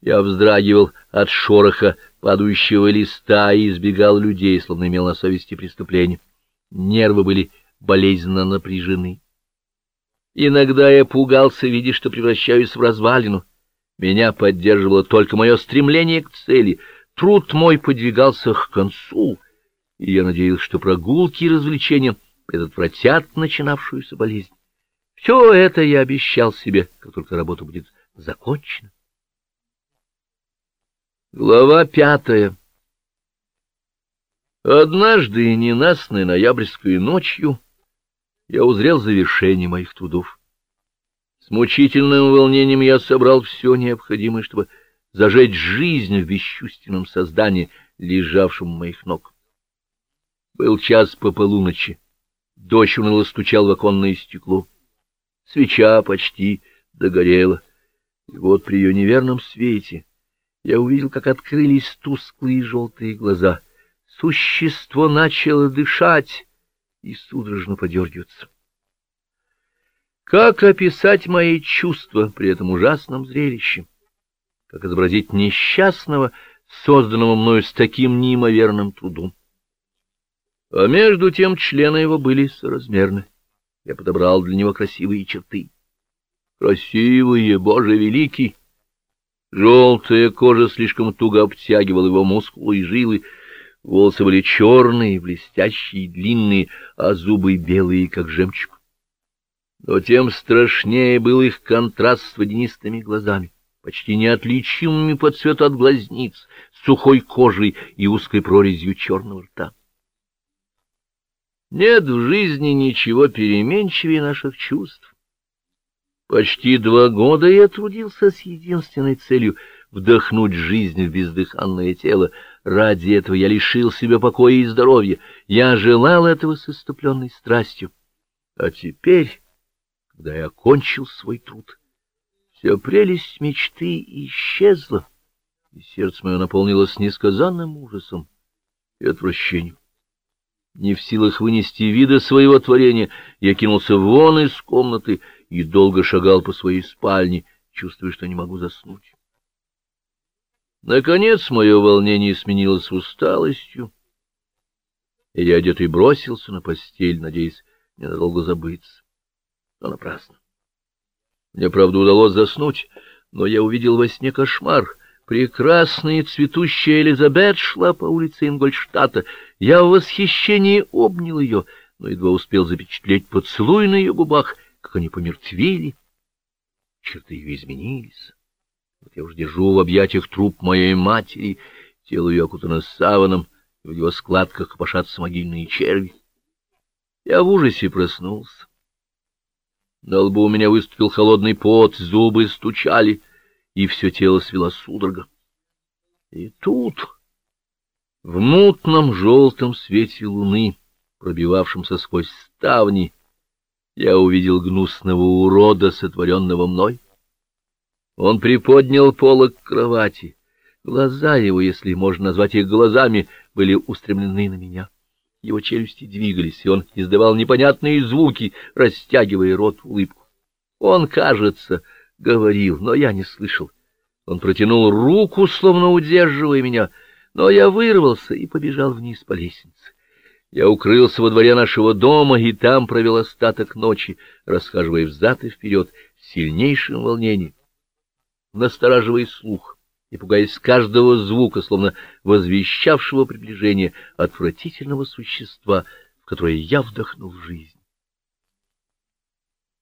Я вздрагивал от шороха падающего листа и избегал людей, словно имел на совести преступление. Нервы были болезненно напряжены. Иногда я пугался, видя, что превращаюсь в развалину. Меня поддерживало только мое стремление к цели. Труд мой подвигался к концу, и я надеялся, что прогулки и развлечения предотвратят начинавшуюся болезнь. Все это я обещал себе, как только работа будет закончена. Глава пятая Однажды, ненастной ноябрьской ночью, я узрел завершение моих трудов. С мучительным волнением я собрал все необходимое, чтобы зажечь жизнь в бесчувственном создании, лежавшем у моих ног. Был час по полуночи. Дождь уныло стучал в оконное стекло. Свеча почти догорела. И вот при ее неверном свете я увидел, как открылись тусклые желтые глаза. Существо начало дышать и судорожно подергиваться. Как описать мои чувства при этом ужасном зрелище? Как изобразить несчастного, созданного мною с таким неимоверным трудом? А между тем члены его были соразмерны. Я подобрал для него красивые черты. Красивые, Боже великий! Желтая кожа слишком туго обтягивала его мускулы и жилы, волосы были черные, блестящие, длинные, а зубы белые, как жемчуг. Но тем страшнее был их контраст с водянистыми глазами, почти неотличимыми по цвету от глазниц, сухой кожей и узкой прорезью черного рта. Нет в жизни ничего переменчивее наших чувств. Почти два года я трудился с единственной целью — вдохнуть жизнь в бездыханное тело. Ради этого я лишил себя покоя и здоровья. Я желал этого с иступленной страстью. А теперь, когда я окончил свой труд, вся прелесть мечты исчезла, и сердце мое наполнилось несказанным ужасом и отвращением. Не в силах вынести вида своего творения, я кинулся вон из комнаты и долго шагал по своей спальне, чувствуя, что не могу заснуть. Наконец мое волнение сменилось усталостью, и я одетый бросился на постель, надеясь ненадолго забыться. Но напрасно. Мне, правда, удалось заснуть, но я увидел во сне кошмар — Прекрасная цветущая Элизабет шла по улице Ингольштата. Я в восхищении обнял ее, но едва успел запечатлеть поцелуй на ее губах, как они помертвели. Черты ее изменились. Вот я уж держу в объятиях труп моей матери, тело ее окутано саваном, и в его складках копошатся могильные черви. Я в ужасе проснулся. На лбу у меня выступил холодный пот, зубы стучали — и все тело свело судорога. И тут, в мутном желтом свете луны, пробивавшемся сквозь ставни, я увидел гнусного урода, сотворенного мной. Он приподнял полок кровати. Глаза его, если можно назвать их глазами, были устремлены на меня. Его челюсти двигались, и он издавал непонятные звуки, растягивая рот в улыбку. Он, кажется, говорил, но я не слышал. Он протянул руку, словно удерживая меня, но я вырвался и побежал вниз по лестнице. Я укрылся во дворе нашего дома и там провел остаток ночи, расхаживая взад и вперед в сильнейшем волнении, настораживая слух и пугаясь каждого звука, словно возвещавшего приближение отвратительного существа, в которое я вдохнул жизнь.